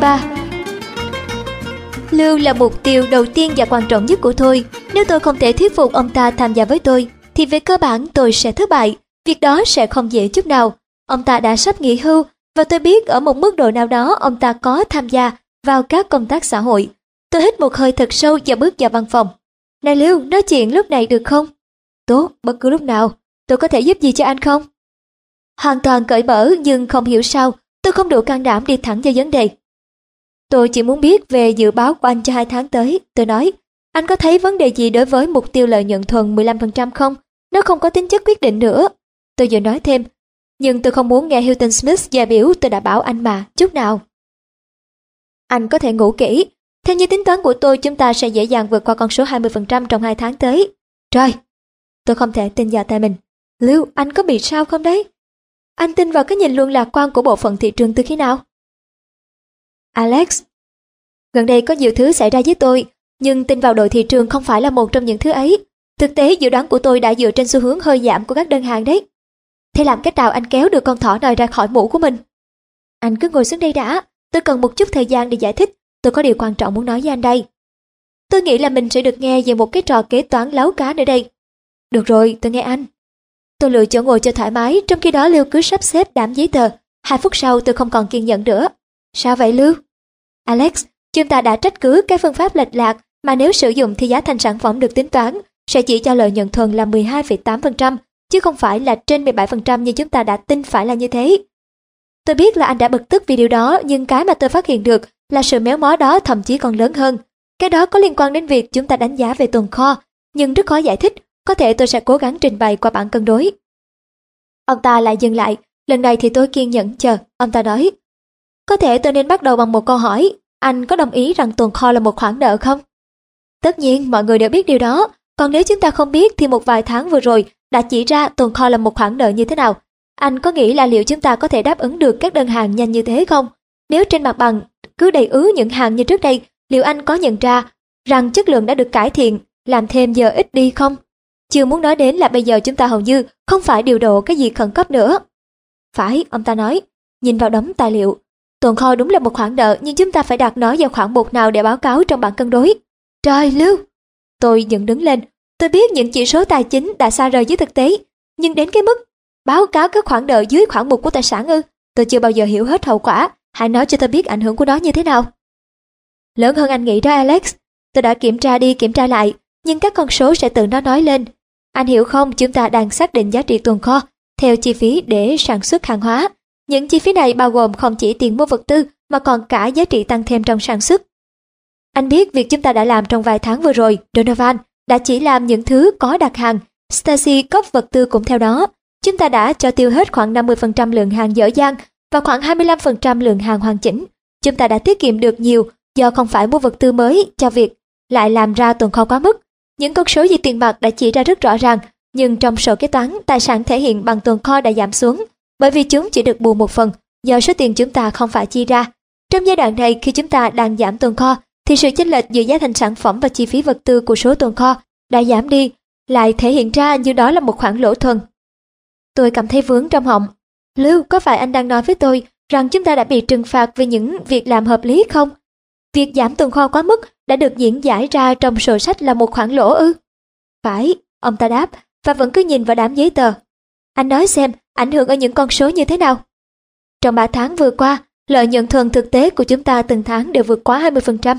23 Lưu là mục tiêu đầu tiên và quan trọng nhất của tôi. Nếu tôi không thể thuyết phục ông ta tham gia với tôi, thì về cơ bản tôi sẽ thất bại. Việc đó sẽ không dễ chút nào. Ông ta đã sắp nghỉ hưu, và tôi biết ở một mức độ nào đó ông ta có tham gia vào các công tác xã hội. Tôi hít một hơi thật sâu và bước vào văn phòng. Này Lưu, nói chuyện lúc này được không? Tốt, bất cứ lúc nào. Tôi có thể giúp gì cho anh không? Hoàn toàn cởi mở nhưng không hiểu sao tôi không đủ can đảm đi thẳng vào vấn đề. Tôi chỉ muốn biết về dự báo của anh cho hai tháng tới. Tôi nói, anh có thấy vấn đề gì đối với mục tiêu lợi nhuận thuần 15% không? Nó không có tính chất quyết định nữa. Tôi vừa nói thêm, nhưng tôi không muốn nghe Hilton Smith gia biểu tôi đã bảo anh mà, chút nào. Anh có thể ngủ kỹ. Theo như tính toán của tôi, chúng ta sẽ dễ dàng vượt qua con số 20% trong hai tháng tới. Trời, tôi không thể tin vào tay mình. Lưu, anh có bị sao không đấy? Anh tin vào cái nhìn luôn lạc quan của bộ phận thị trường từ khi nào? Alex, gần đây có nhiều thứ xảy ra với tôi, nhưng tin vào đội thị trường không phải là một trong những thứ ấy. Thực tế dự đoán của tôi đã dựa trên xu hướng hơi giảm của các đơn hàng đấy. Thế làm cách nào anh kéo được con thỏ này ra khỏi mũ của mình? Anh cứ ngồi xuống đây đã, tôi cần một chút thời gian để giải thích, tôi có điều quan trọng muốn nói với anh đây. Tôi nghĩ là mình sẽ được nghe về một cái trò kế toán láo cá nữa đây. Được rồi, tôi nghe anh. Tôi lựa chỗ ngồi cho thoải mái, trong khi đó Lưu cứ sắp xếp đám giấy tờ. Hai phút sau tôi không còn kiên nhẫn nữa. Sao vậy Lưu? Alex, chúng ta đã trách cứ cái phương pháp lệch lạc mà nếu sử dụng thì giá thành sản phẩm được tính toán sẽ chỉ cho lợi nhuận thuần là 12,8%, chứ không phải là trên 17% như chúng ta đã tin phải là như thế. Tôi biết là anh đã bực tức vì điều đó, nhưng cái mà tôi phát hiện được là sự méo mó đó thậm chí còn lớn hơn. Cái đó có liên quan đến việc chúng ta đánh giá về tồn kho, nhưng rất khó giải thích, có thể tôi sẽ cố gắng trình bày qua bản cân đối. Ông ta lại dừng lại, lần này thì tôi kiên nhẫn chờ, ông ta nói. Có thể tôi nên bắt đầu bằng một câu hỏi, anh có đồng ý rằng tồn kho là một khoản nợ không? Tất nhiên, mọi người đều biết điều đó, còn nếu chúng ta không biết thì một vài tháng vừa rồi đã chỉ ra tồn kho là một khoản nợ như thế nào. Anh có nghĩ là liệu chúng ta có thể đáp ứng được các đơn hàng nhanh như thế không? Nếu trên mặt bằng cứ đầy ứ những hàng như trước đây, liệu anh có nhận ra rằng chất lượng đã được cải thiện, làm thêm giờ ít đi không? Chưa muốn nói đến là bây giờ chúng ta hầu như không phải điều độ cái gì khẩn cấp nữa. Phải, ông ta nói, nhìn vào đống tài liệu. Tồn kho đúng là một khoản nợ nhưng chúng ta phải đặt nó vào khoản mục nào để báo cáo trong bản cân đối. Trời lưu! Tôi dựng đứng lên. Tôi biết những chỉ số tài chính đã xa rời với thực tế. Nhưng đến cái mức báo cáo các khoản nợ dưới khoản mục của tài sản ư. Tôi chưa bao giờ hiểu hết hậu quả. Hãy nói cho tôi biết ảnh hưởng của nó như thế nào. Lớn hơn anh nghĩ đó Alex. Tôi đã kiểm tra đi kiểm tra lại. Nhưng các con số sẽ tự nó nói lên. Anh hiểu không, chúng ta đang xác định giá trị tồn kho theo chi phí để sản xuất hàng hóa. Những chi phí này bao gồm không chỉ tiền mua vật tư mà còn cả giá trị tăng thêm trong sản xuất. Anh biết việc chúng ta đã làm trong vài tháng vừa rồi, Donovan đã chỉ làm những thứ có đặt hàng. Stacy cấp vật tư cũng theo đó. Chúng ta đã cho tiêu hết khoảng 50% lượng hàng dở dang và khoảng 25% lượng hàng hoàn chỉnh. Chúng ta đã tiết kiệm được nhiều do không phải mua vật tư mới cho việc lại làm ra tồn kho quá mức. Những con số về tiền mặt đã chỉ ra rất rõ ràng, nhưng trong sổ kế toán, tài sản thể hiện bằng tồn kho đã giảm xuống, bởi vì chúng chỉ được bù một phần do số tiền chúng ta không phải chi ra. Trong giai đoạn này khi chúng ta đang giảm tồn kho, thì sự chênh lệch giữa giá thành sản phẩm và chi phí vật tư của số tồn kho đã giảm đi, lại thể hiện ra như đó là một khoản lỗ thuần. Tôi cảm thấy vướng trong họng. Lưu, có phải anh đang nói với tôi rằng chúng ta đã bị trừng phạt vì những việc làm hợp lý không? Việc giảm tồn kho quá mức đã được diễn giải ra trong sổ sách là một khoản lỗ ư? Phải, ông ta đáp, và vẫn cứ nhìn vào đám giấy tờ. Anh nói xem, ảnh hưởng ở những con số như thế nào? Trong 3 tháng vừa qua, lợi nhuận thuần thực tế của chúng ta từng tháng đều vượt quá 20%.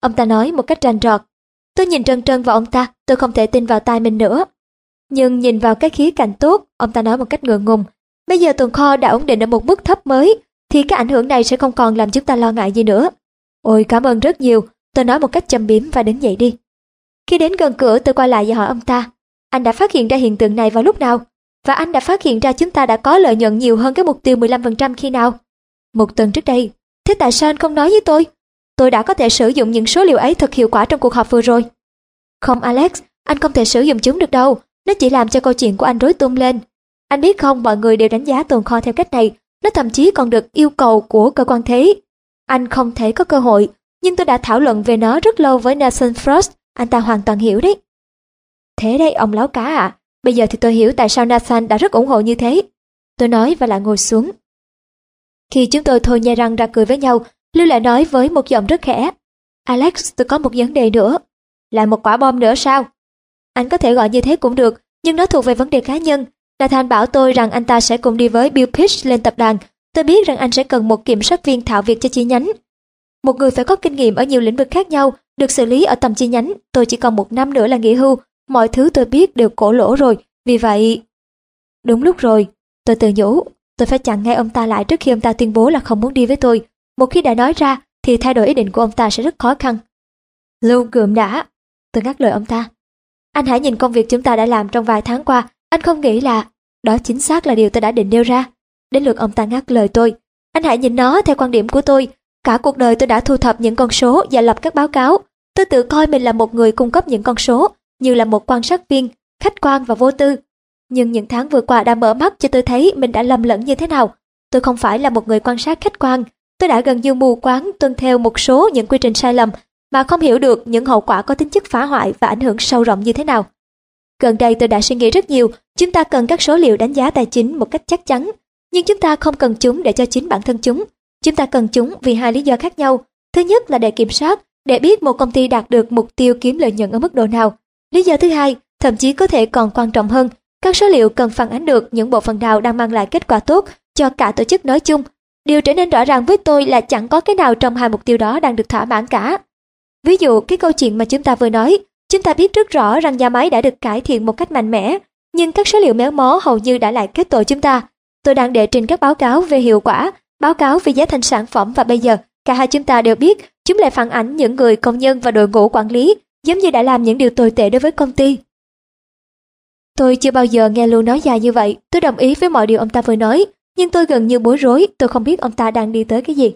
Ông ta nói một cách rành rọt. Tôi nhìn trân trân vào ông ta, tôi không thể tin vào tai mình nữa. Nhưng nhìn vào cái khía cạnh tốt, ông ta nói một cách ngượng ngùng. Bây giờ tồn kho đã ổn định ở một mức thấp mới, thì cái ảnh hưởng này sẽ không còn làm chúng ta lo ngại gì nữa. Ôi cảm ơn rất nhiều, tôi nói một cách châm biếm và đứng dậy đi. Khi đến gần cửa tôi quay lại và hỏi ông ta, anh đã phát hiện ra hiện tượng này vào lúc nào? Và anh đã phát hiện ra chúng ta đã có lợi nhuận nhiều hơn cái mục tiêu 15% khi nào? Một tuần trước đây. Thế tại sao anh không nói với tôi? Tôi đã có thể sử dụng những số liệu ấy thật hiệu quả trong cuộc họp vừa rồi. Không Alex, anh không thể sử dụng chúng được đâu. Nó chỉ làm cho câu chuyện của anh rối tung lên. Anh biết không, mọi người đều đánh giá tồn kho theo cách này. Nó thậm chí còn được yêu cầu của cơ quan thế. Anh không thể có cơ hội, nhưng tôi đã thảo luận về nó rất lâu với Nathan Frost, anh ta hoàn toàn hiểu đấy. Thế đây ông láo cá à, bây giờ thì tôi hiểu tại sao Nathan đã rất ủng hộ như thế. Tôi nói và lại ngồi xuống. Khi chúng tôi thôi nhai răng ra cười với nhau, Lưu lại nói với một giọng rất khẽ. Alex, tôi có một vấn đề nữa. Là một quả bom nữa sao? Anh có thể gọi như thế cũng được, nhưng nó thuộc về vấn đề cá nhân. Nathan bảo tôi rằng anh ta sẽ cùng đi với Bill Pitch lên tập đoàn. Tôi biết rằng anh sẽ cần một kiểm soát viên thạo việc cho chi nhánh. Một người phải có kinh nghiệm ở nhiều lĩnh vực khác nhau, được xử lý ở tầm chi nhánh. Tôi chỉ còn một năm nữa là nghỉ hưu. Mọi thứ tôi biết đều cổ lỗ rồi. Vì vậy... Đúng lúc rồi, tôi tự nhủ. Tôi phải chặn ngay ông ta lại trước khi ông ta tuyên bố là không muốn đi với tôi. Một khi đã nói ra, thì thay đổi ý định của ông ta sẽ rất khó khăn. Lưu gượm đã. Tôi ngắt lời ông ta. Anh hãy nhìn công việc chúng ta đã làm trong vài tháng qua. Anh không nghĩ là... Đó chính xác là điều tôi đã định nêu ra. Đến lượt ông ta ngắt lời tôi. Anh hãy nhìn nó theo quan điểm của tôi. Cả cuộc đời tôi đã thu thập những con số và lập các báo cáo. Tôi tự coi mình là một người cung cấp những con số, như là một quan sát viên, khách quan và vô tư. Nhưng những tháng vừa qua đã mở mắt cho tôi thấy mình đã lầm lẫn như thế nào. Tôi không phải là một người quan sát khách quan. Tôi đã gần như mù quáng tuân theo một số những quy trình sai lầm mà không hiểu được những hậu quả có tính chất phá hoại và ảnh hưởng sâu rộng như thế nào. Gần đây tôi đã suy nghĩ rất nhiều, chúng ta cần các số liệu đánh giá tài chính một cách chắc chắn, nhưng chúng ta không cần chúng để cho chính bản thân chúng. Chúng ta cần chúng vì hai lý do khác nhau. Thứ nhất là để kiểm soát, để biết một công ty đạt được mục tiêu kiếm lợi nhuận ở mức độ nào. Lý do thứ hai, thậm chí có thể còn quan trọng hơn, các số liệu cần phản ánh được những bộ phận nào đang mang lại kết quả tốt cho cả tổ chức nói chung. Điều trở nên rõ ràng với tôi là chẳng có cái nào trong hai mục tiêu đó đang được thỏa mãn cả. Ví dụ cái câu chuyện mà chúng ta vừa nói, chúng ta biết rất rõ rằng nhà máy đã được cải thiện một cách mạnh mẽ, nhưng các số liệu méo mó hầu như đã lại kết tội chúng ta. Tôi đang đệ trình các báo cáo về hiệu quả, báo cáo về giá thành sản phẩm và bây giờ cả hai chúng ta đều biết chúng lại phản ánh những người công nhân và đội ngũ quản lý giống như đã làm những điều tồi tệ đối với công ty. Tôi chưa bao giờ nghe Lưu nói dài như vậy, tôi đồng ý với mọi điều ông ta vừa nói, nhưng tôi gần như bối rối, tôi không biết ông ta đang đi tới cái gì.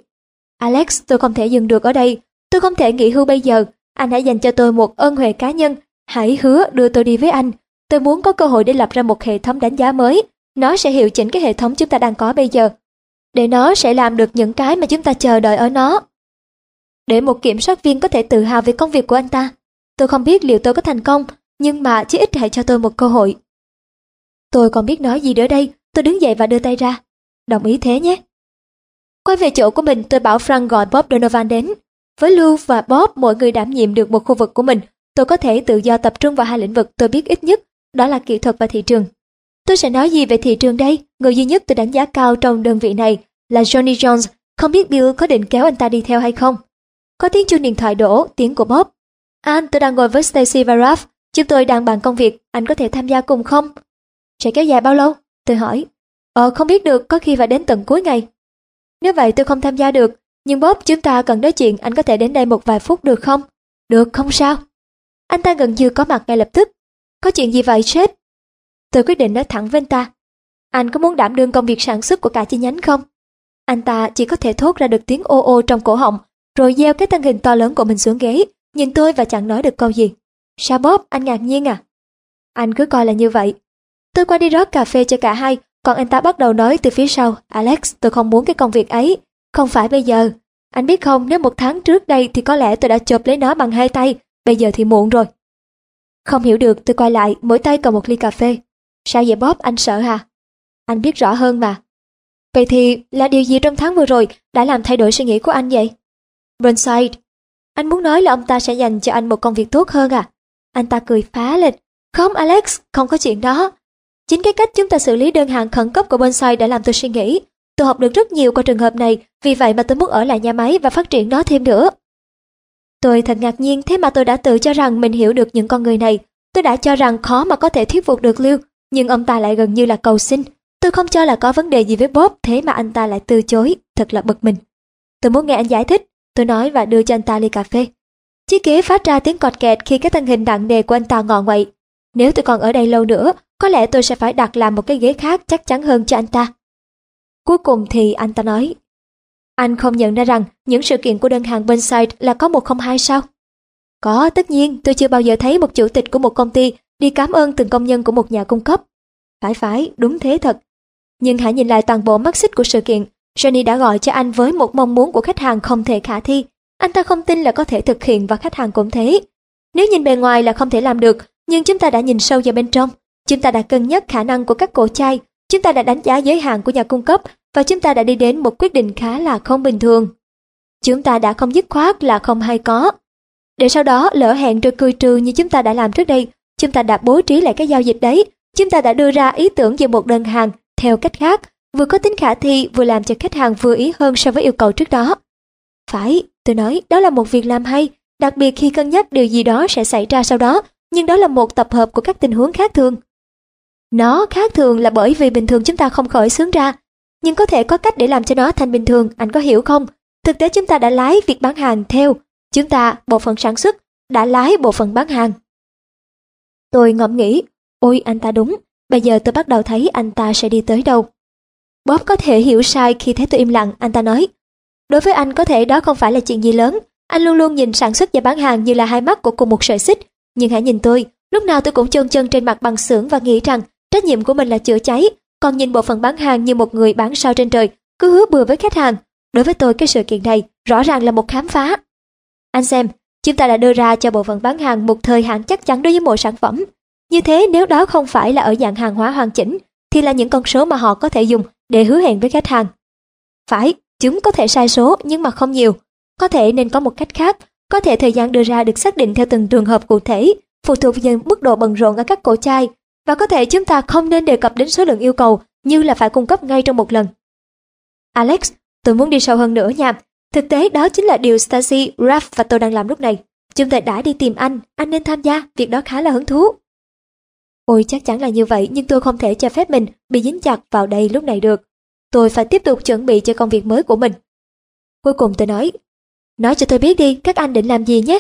Alex, tôi không thể dừng được ở đây, tôi không thể nghỉ hưu bây giờ, anh hãy dành cho tôi một ơn huệ cá nhân, hãy hứa đưa tôi đi với anh. Tôi muốn có cơ hội để lập ra một hệ thống đánh giá mới, nó sẽ hiệu chỉnh cái hệ thống chúng ta đang có bây giờ. Để nó sẽ làm được những cái mà chúng ta chờ đợi ở nó. Để một kiểm soát viên có thể tự hào về công việc của anh ta. Tôi không biết liệu tôi có thành công, nhưng mà chí ít hãy cho tôi một cơ hội. Tôi còn biết nói gì nữa đây, tôi đứng dậy và đưa tay ra. Đồng ý thế nhé. Quay về chỗ của mình tôi bảo Frank gọi Bob Donovan đến. Với Lưu và Bob mỗi người đảm nhiệm được một khu vực của mình, tôi có thể tự do tập trung vào hai lĩnh vực tôi biết ít nhất, đó là kỹ thuật và thị trường. Tôi sẽ nói gì về thị trường đây? Người duy nhất tôi đánh giá cao trong đơn vị này là Johnny Jones, không biết Bill có định kéo anh ta đi theo hay không. Có tiếng chuông điện thoại đổ, tiếng của Bob. Anh, tôi đang ngồi với Stacy và Ralph, chúng tôi đang bàn công việc, anh có thể tham gia cùng không? Sẽ kéo dài bao lâu? Tôi hỏi. Ờ, không biết được, có khi phải đến tận cuối ngày. Nếu vậy tôi không tham gia được, nhưng Bob chúng ta cần nói chuyện, anh có thể đến đây một vài phút được không? Được, không sao. Anh ta gần như có mặt ngay lập tức. Có chuyện gì vậy sếp? Tôi quyết định nói thẳng với anh ta. Anh có muốn đảm đương công việc sản xuất của cả chi nhánh không? Anh ta chỉ có thể thốt ra được tiếng ô ô trong cổ họng, rồi gieo cái thân hình to lớn của mình xuống ghế, nhìn tôi và chẳng nói được câu gì. Sao Bob, anh ngạc nhiên à? Anh cứ coi là như vậy. Tôi qua đi rót cà phê cho cả hai, còn anh ta bắt đầu nói từ phía sau, Alex, tôi không muốn cái công việc ấy. Không phải bây giờ. Anh biết không, nếu một tháng trước đây thì có lẽ tôi đã chộp lấy nó bằng hai tay, bây giờ thì muộn rồi. Không hiểu được, tôi quay lại, mỗi tay cầm một ly cà phê. Sao vậy Bob, anh sợ hả? Anh biết rõ hơn mà. Vậy thì là điều gì trong tháng vừa rồi đã làm thay đổi suy nghĩ của anh vậy? Burnside. Anh muốn nói là ông ta sẽ dành cho anh một công việc tốt hơn à? Anh ta cười phá lên. Không Alex, không có chuyện đó. Chính cái cách chúng ta xử lý đơn hàng khẩn cấp của bonsai đã làm tôi suy nghĩ. Tôi học được rất nhiều qua trường hợp này, vì vậy mà tôi muốn ở lại nhà máy và phát triển nó thêm nữa. Tôi thật ngạc nhiên thế mà tôi đã tự cho rằng mình hiểu được những con người này. Tôi đã cho rằng khó mà có thể thuyết phục được Lưu, nhưng ông ta lại gần như là cầu xin. Tôi không cho là có vấn đề gì với Bob, thế mà anh ta lại từ chối, thật là bực mình. Tôi muốn nghe anh giải thích, tôi nói và đưa cho anh ta ly cà phê. Chiếc ghế phát ra tiếng cọt kẹt khi cái thân hình nặng nề của anh ta ngọ nguậy. Nếu tôi còn ở đây lâu nữa, có lẽ tôi sẽ phải đặt làm một cái ghế khác chắc chắn hơn cho anh ta. Cuối cùng thì anh ta nói, anh không nhận ra rằng những sự kiện của đơn hàng bên site là có một không hai sao? Có, tất nhiên, tôi chưa bao giờ thấy một chủ tịch của một công ty đi cảm ơn từng công nhân của một nhà cung cấp. Phải phải, đúng thế thật. Nhưng hãy nhìn lại toàn bộ mắt xích của sự kiện. Johnny đã gọi cho anh với một mong muốn của khách hàng không thể khả thi. Anh ta không tin là có thể thực hiện và khách hàng cũng thế. Nếu nhìn bề ngoài là không thể làm được, nhưng chúng ta đã nhìn sâu vào bên trong. Chúng ta đã cân nhắc khả năng của các cổ chai, chúng ta đã đánh giá giới hạn của nhà cung cấp và chúng ta đã đi đến một quyết định khá là không bình thường. Chúng ta đã không dứt khoát là không hay có. Để sau đó lỡ hẹn rồi cười trừ như chúng ta đã làm trước đây, chúng ta đã bố trí lại cái giao dịch đấy. Chúng ta đã đưa ra ý tưởng về một đơn hàng theo cách khác, vừa có tính khả thi vừa làm cho khách hàng vừa ý hơn so với yêu cầu trước đó. Phải, tôi nói, đó là một việc làm hay, đặc biệt khi cân nhắc điều gì đó sẽ xảy ra sau đó, nhưng đó là một tập hợp của các tình huống khác thường. Nó khác thường là bởi vì bình thường chúng ta không khởi xướng ra, nhưng có thể có cách để làm cho nó thành bình thường, anh có hiểu không? Thực tế chúng ta đã lái việc bán hàng theo, chúng ta, bộ phận sản xuất, đã lái bộ phận bán hàng. Tôi ngẫm nghĩ, ôi anh ta đúng, bây giờ tôi bắt đầu thấy anh ta sẽ đi tới đâu. Bob có thể hiểu sai khi thấy tôi im lặng, anh ta nói. Đối với anh có thể đó không phải là chuyện gì lớn, anh luôn luôn nhìn sản xuất và bán hàng như là hai mắt của cùng một sợi xích. Nhưng hãy nhìn tôi, lúc nào tôi cũng chôn chân trên mặt bằng xưởng và nghĩ rằng trách nhiệm của mình là chữa cháy, còn nhìn bộ phận bán hàng như một người bán sao trên trời, cứ hứa bừa với khách hàng. Đối với tôi cái sự kiện này rõ ràng là một khám phá. Anh xem, chúng ta đã đưa ra cho bộ phận bán hàng một thời hạn chắc chắn đối với mỗi sản phẩm. Như thế nếu đó không phải là ở dạng hàng hóa hoàn chỉnh, thì là những con số mà họ có thể dùng để hứa hẹn với khách hàng. Phải, chúng có thể sai số nhưng mà không nhiều. Có thể nên có một cách khác, có thể thời gian đưa ra được xác định theo từng trường hợp cụ thể, phụ thuộc vào mức độ bận rộn ở các cổ chai, và có thể chúng ta không nên đề cập đến số lượng yêu cầu như là phải cung cấp ngay trong một lần. Alex, tôi muốn đi sâu hơn nữa nha. Thực tế đó chính là điều Stacy, Raph và tôi đang làm lúc này. Chúng ta đã đi tìm anh, anh nên tham gia, việc đó khá là hứng thú. Ôi chắc chắn là như vậy nhưng tôi không thể cho phép mình bị dính chặt vào đây lúc này được. Tôi phải tiếp tục chuẩn bị cho công việc mới của mình. Cuối cùng tôi nói, nói cho tôi biết đi các anh định làm gì nhé.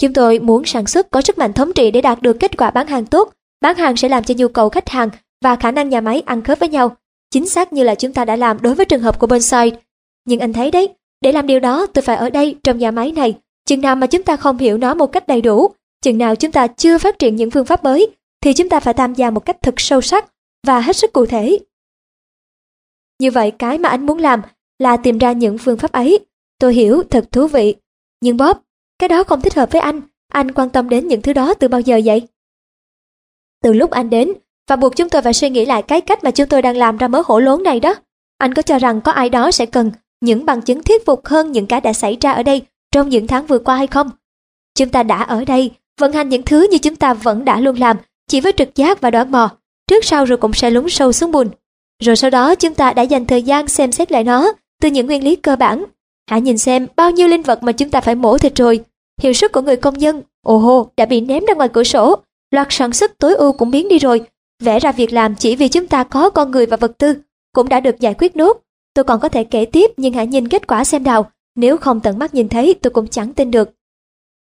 Chúng tôi muốn sản xuất có sức mạnh thống trị để đạt được kết quả bán hàng tốt. Bán hàng sẽ làm cho nhu cầu khách hàng và khả năng nhà máy ăn khớp với nhau. Chính xác như là chúng ta đã làm đối với trường hợp của bonsai. Nhưng anh thấy đấy, để làm điều đó tôi phải ở đây trong nhà máy này. Chừng nào mà chúng ta không hiểu nó một cách đầy đủ, chừng nào chúng ta chưa phát triển những phương pháp mới, thì chúng ta phải tham gia một cách thực sâu sắc và hết sức cụ thể. Như vậy cái mà anh muốn làm là tìm ra những phương pháp ấy. Tôi hiểu, thật thú vị. Nhưng Bob, cái đó không thích hợp với anh. Anh quan tâm đến những thứ đó từ bao giờ vậy? Từ lúc anh đến, và buộc chúng tôi phải suy nghĩ lại cái cách mà chúng tôi đang làm ra mớ hổ lốn này đó. Anh có cho rằng có ai đó sẽ cần những bằng chứng thuyết phục hơn những cái đã xảy ra ở đây trong những tháng vừa qua hay không? Chúng ta đã ở đây, vận hành những thứ như chúng ta vẫn đã luôn làm, chỉ với trực giác và đoán mò, trước sau rồi cũng sẽ lún sâu xuống bùn. Rồi sau đó chúng ta đã dành thời gian xem xét lại nó từ những nguyên lý cơ bản. Hãy nhìn xem bao nhiêu linh vật mà chúng ta phải mổ thịt rồi. Hiệu suất của người công nhân, ồ hô, đã bị ném ra ngoài cửa sổ. Loạt sản xuất tối ưu cũng biến đi rồi. Vẽ ra việc làm chỉ vì chúng ta có con người và vật tư, cũng đã được giải quyết nốt. Tôi còn có thể kể tiếp nhưng hãy nhìn kết quả xem nào. Nếu không tận mắt nhìn thấy tôi cũng chẳng tin được.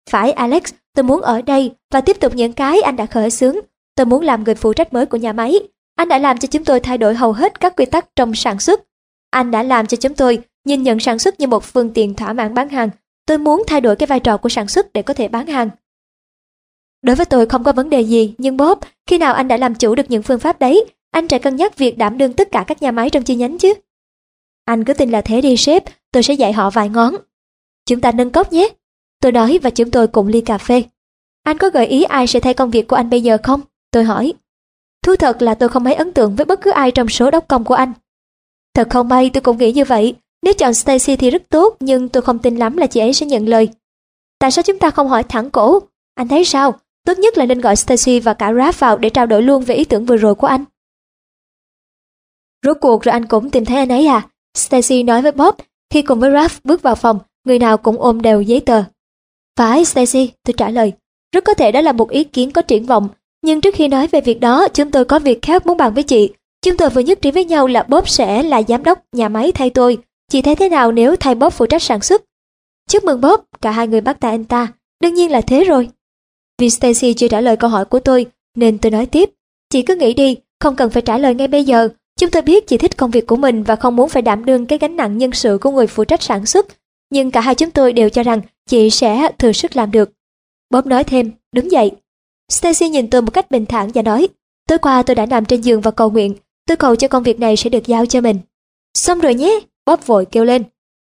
Phải Alex, tôi muốn ở đây và tiếp tục những cái anh đã khởi xướng. Tôi muốn làm người phụ trách mới của nhà máy. Anh đã làm cho chúng tôi thay đổi hầu hết các quy tắc trong sản xuất. Anh đã làm cho chúng tôi nhìn nhận sản xuất như một phương tiện thỏa mãn bán hàng. Tôi muốn thay đổi cái vai trò của sản xuất để có thể bán hàng. Đối với tôi không có vấn đề gì, nhưng Bob, khi nào anh đã làm chủ được những phương pháp đấy, anh sẽ cân nhắc việc đảm đương tất cả các nhà máy trong chi nhánh chứ. Anh cứ tin là thế đi sếp, tôi sẽ dạy họ vài ngón. Chúng ta nâng cốc nhé. Tôi nói và chúng tôi cùng ly cà phê. Anh có gợi ý ai sẽ thay công việc của anh bây giờ không? Tôi hỏi. Thú thật là tôi không mấy ấn tượng với bất cứ ai trong số đốc công của anh. Thật không may tôi cũng nghĩ như vậy. Nếu chọn Stacy thì rất tốt nhưng tôi không tin lắm là chị ấy sẽ nhận lời. Tại sao chúng ta không hỏi thẳng cổ? Anh thấy sao? Tốt nhất là nên gọi Stacy và cả Raph vào để trao đổi luôn về ý tưởng vừa rồi của anh. Rốt cuộc rồi anh cũng tìm thấy anh ấy à? Stacy nói với Bob khi cùng với Raph bước vào phòng, người nào cũng ôm đều giấy tờ. Phải Stacy, tôi trả lời. Rất có thể đó là một ý kiến có triển vọng, nhưng trước khi nói về việc đó, chúng tôi có việc khác muốn bàn với chị. Chúng tôi vừa nhất trí với nhau là Bob sẽ là giám đốc nhà máy thay tôi. Chị thấy thế nào nếu thay Bob phụ trách sản xuất? Chúc mừng Bob, cả hai người bắt tay anh ta. Đương nhiên là thế rồi. Vì Stacy chưa trả lời câu hỏi của tôi, nên tôi nói tiếp. Chị cứ nghĩ đi, không cần phải trả lời ngay bây giờ. Chúng tôi biết chị thích công việc của mình và không muốn phải đảm đương cái gánh nặng nhân sự của người phụ trách sản xuất. Nhưng cả hai chúng tôi đều cho rằng chị sẽ thừa sức làm được. Bob nói thêm, đứng dậy. Stacy nhìn tôi một cách bình thản và nói, tối qua tôi đã nằm trên giường và cầu nguyện, tôi cầu cho công việc này sẽ được giao cho mình. Xong rồi nhé, Bob vội kêu lên.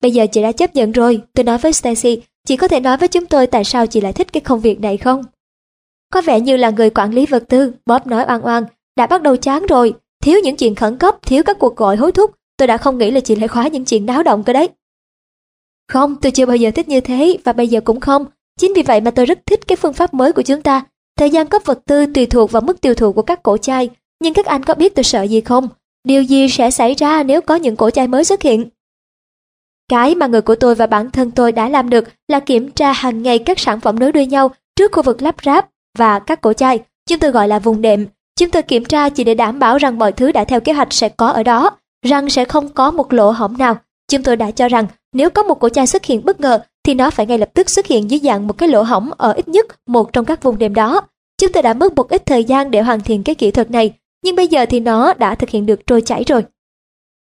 Bây giờ chị đã chấp nhận rồi, tôi nói với Stacy, chị có thể nói với chúng tôi tại sao chị lại thích cái công việc này không? Có vẻ như là người quản lý vật tư, Bob nói oan oan, đã bắt đầu chán rồi, thiếu những chuyện khẩn cấp, thiếu các cuộc gọi hối thúc, tôi đã không nghĩ là chị lại khóa những chuyện náo động cơ đấy. Không, tôi chưa bao giờ thích như thế và bây giờ cũng không. Chính vì vậy mà tôi rất thích cái phương pháp mới của chúng ta. Thời gian cấp vật tư tùy thuộc vào mức tiêu thụ của các cổ chai. Nhưng các anh có biết tôi sợ gì không? Điều gì sẽ xảy ra nếu có những cổ chai mới xuất hiện? Cái mà người của tôi và bản thân tôi đã làm được là kiểm tra hàng ngày các sản phẩm nối đuôi nhau trước khu vực lắp ráp và các cổ chai. Chúng tôi gọi là vùng đệm. Chúng tôi kiểm tra chỉ để đảm bảo rằng mọi thứ đã theo kế hoạch sẽ có ở đó, rằng sẽ không có một lỗ hổng nào. Chúng tôi đã cho rằng nếu có một cổ chai xuất hiện bất ngờ thì nó phải ngay lập tức xuất hiện dưới dạng một cái lỗ hổng ở ít nhất một trong các vùng đệm đó. Chúng tôi đã mất một ít thời gian để hoàn thiện cái kỹ thuật này, nhưng bây giờ thì nó đã thực hiện được trôi chảy rồi.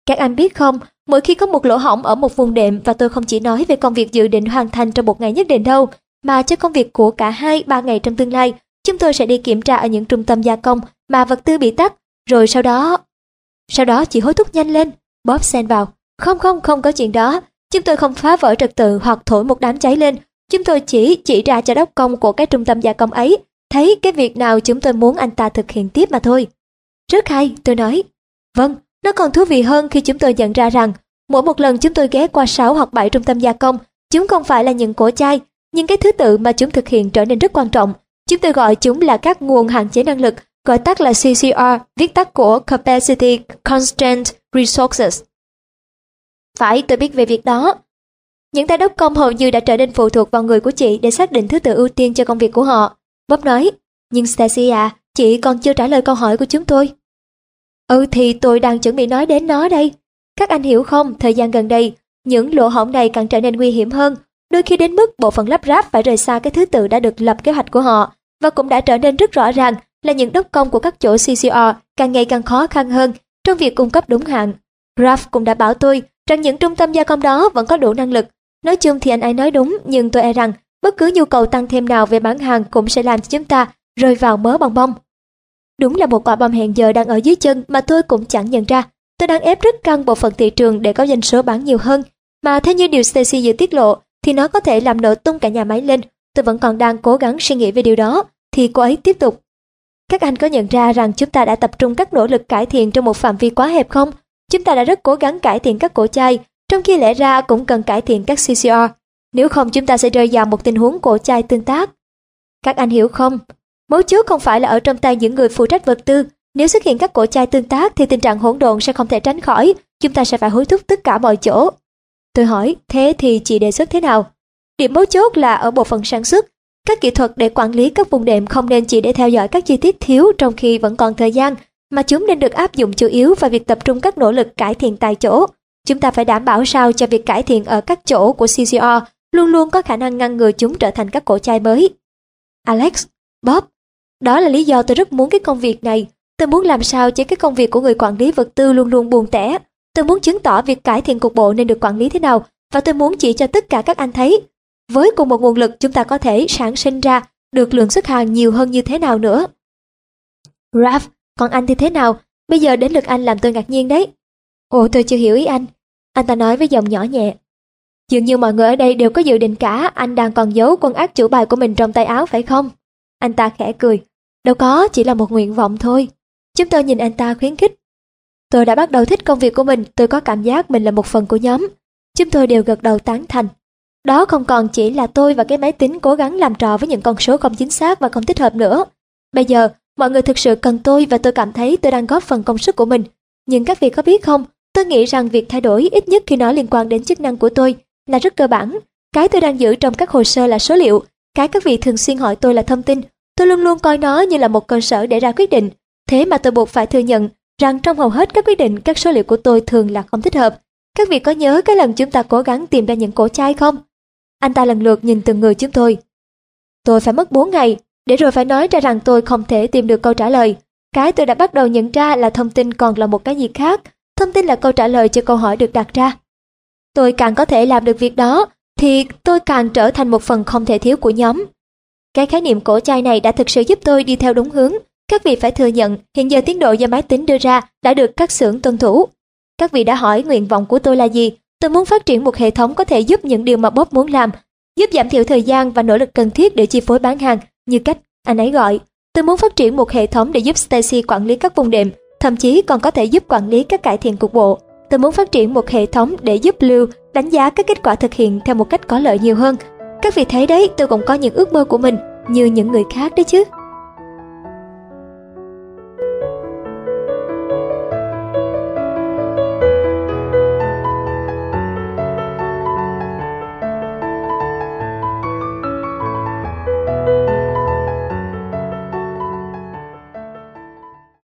Các anh biết không, mỗi khi có một lỗ hổng ở một vùng đệm và tôi không chỉ nói về công việc dự định hoàn thành trong một ngày nhất định đâu, mà cho công việc của cả hai ba ngày trong tương lai, chúng tôi sẽ đi kiểm tra ở những trung tâm gia công mà vật tư bị tắt, rồi sau đó... Sau đó chỉ hối thúc nhanh lên, Bob xen vào. Không không, không có chuyện đó. Chúng tôi không phá vỡ trật tự hoặc thổi một đám cháy lên. Chúng tôi chỉ chỉ ra cho đốc công của cái trung tâm gia công ấy, thấy cái việc nào chúng tôi muốn anh ta thực hiện tiếp mà thôi. Rất hay, tôi nói. Vâng, nó còn thú vị hơn khi chúng tôi nhận ra rằng mỗi một lần chúng tôi ghé qua 6 hoặc 7 trung tâm gia công, chúng không phải là những cổ chai, nhưng cái thứ tự mà chúng thực hiện trở nên rất quan trọng. Chúng tôi gọi chúng là các nguồn hạn chế năng lực, gọi tắt là CCR, viết tắt của Capacity Constraint Resources. Phải, tôi biết về việc đó. Những tay đốc công hầu như đã trở nên phụ thuộc vào người của chị để xác định thứ tự ưu tiên cho công việc của họ. Bob nói, nhưng Stacy à, chị còn chưa trả lời câu hỏi của chúng tôi. Ừ thì tôi đang chuẩn bị nói đến nó đây. Các anh hiểu không, thời gian gần đây, những lỗ hổng này càng trở nên nguy hiểm hơn, đôi khi đến mức bộ phận lắp ráp phải rời xa cái thứ tự đã được lập kế hoạch của họ, và cũng đã trở nên rất rõ ràng là những đốc công của các chỗ CCR càng ngày càng khó khăn hơn trong việc cung cấp đúng hạn. Graf cũng đã bảo tôi rằng những trung tâm gia công đó vẫn có đủ năng lực. Nói chung thì anh ấy nói đúng, nhưng tôi e rằng bất cứ nhu cầu tăng thêm nào về bán hàng cũng sẽ làm cho chúng ta rơi vào mớ bong bong. Đúng là một quả bom hẹn giờ đang ở dưới chân mà tôi cũng chẳng nhận ra. Tôi đang ép rất căng bộ phận thị trường để có doanh số bán nhiều hơn. Mà theo như điều Stacy vừa tiết lộ, thì nó có thể làm nổ tung cả nhà máy lên. Tôi vẫn còn đang cố gắng suy nghĩ về điều đó. Thì cô ấy tiếp tục. Các anh có nhận ra rằng chúng ta đã tập trung các nỗ lực cải thiện trong một phạm vi quá hẹp không? Chúng ta đã rất cố gắng cải thiện các cổ chai, trong khi lẽ ra cũng cần cải thiện các CCR. Nếu không chúng ta sẽ rơi vào một tình huống cổ chai tương tác. Các anh hiểu không? Mấu chốt không phải là ở trong tay những người phụ trách vật tư. Nếu xuất hiện các cổ chai tương tác thì tình trạng hỗn độn sẽ không thể tránh khỏi. Chúng ta sẽ phải hối thúc tất cả mọi chỗ. Tôi hỏi, thế thì chị đề xuất thế nào? Điểm mấu chốt là ở bộ phận sản xuất. Các kỹ thuật để quản lý các vùng đệm không nên chỉ để theo dõi các chi tiết thiếu trong khi vẫn còn thời gian, mà chúng nên được áp dụng chủ yếu vào việc tập trung các nỗ lực cải thiện tại chỗ. Chúng ta phải đảm bảo sao cho việc cải thiện ở các chỗ của CCR luôn luôn có khả năng ngăn ngừa chúng trở thành các cổ chai mới. Alex, Bob, đó là lý do tôi rất muốn cái công việc này. Tôi muốn làm sao cho cái công việc của người quản lý vật tư luôn luôn buồn tẻ. Tôi muốn chứng tỏ việc cải thiện cục bộ nên được quản lý thế nào và tôi muốn chỉ cho tất cả các anh thấy. Với cùng một nguồn lực chúng ta có thể sản sinh ra được lượng xuất hàng nhiều hơn như thế nào nữa. Ralph còn anh thì thế nào? Bây giờ đến lượt anh làm tôi ngạc nhiên đấy. Ồ tôi chưa hiểu ý anh. Anh ta nói với giọng nhỏ nhẹ. Dường như mọi người ở đây đều có dự định cả anh đang còn giấu quân ác chủ bài của mình trong tay áo phải không? Anh ta khẽ cười. Đâu có, chỉ là một nguyện vọng thôi. Chúng tôi nhìn anh ta khuyến khích. Tôi đã bắt đầu thích công việc của mình, tôi có cảm giác mình là một phần của nhóm. Chúng tôi đều gật đầu tán thành. Đó không còn chỉ là tôi và cái máy tính cố gắng làm trò với những con số không chính xác và không thích hợp nữa. Bây giờ, mọi người thực sự cần tôi và tôi cảm thấy tôi đang góp phần công sức của mình. Nhưng các vị có biết không, tôi nghĩ rằng việc thay đổi ít nhất khi nó liên quan đến chức năng của tôi là rất cơ bản. Cái tôi đang giữ trong các hồ sơ là số liệu, cái các vị thường xuyên hỏi tôi là thông tin, tôi luôn luôn coi nó như là một cơ sở để ra quyết định. Thế mà tôi buộc phải thừa nhận rằng trong hầu hết các quyết định các số liệu của tôi thường là không thích hợp. Các vị có nhớ cái lần chúng ta cố gắng tìm ra những cổ chai không? Anh ta lần lượt nhìn từng người chúng tôi. Tôi phải mất 4 ngày, để rồi phải nói ra rằng tôi không thể tìm được câu trả lời. Cái tôi đã bắt đầu nhận ra là thông tin còn là một cái gì khác. Thông tin là câu trả lời cho câu hỏi được đặt ra. Tôi càng có thể làm được việc đó, thì tôi càng trở thành một phần không thể thiếu của nhóm. Cái khái niệm cổ chai này đã thực sự giúp tôi đi theo đúng hướng. Các vị phải thừa nhận, hiện giờ tiến độ do máy tính đưa ra đã được các xưởng tuân thủ. Các vị đã hỏi nguyện vọng của tôi là gì? Tôi muốn phát triển một hệ thống có thể giúp những điều mà Bob muốn làm, giúp giảm thiểu thời gian và nỗ lực cần thiết để chi phối bán hàng như cách anh ấy gọi. Tôi muốn phát triển một hệ thống để giúp Stacy quản lý các vùng đệm, thậm chí còn có thể giúp quản lý các cải thiện cục bộ. Tôi muốn phát triển một hệ thống để giúp Lưu đánh giá các kết quả thực hiện theo một cách có lợi nhiều hơn. Các vị thấy đấy, tôi cũng có những ước mơ của mình như những người khác đấy chứ.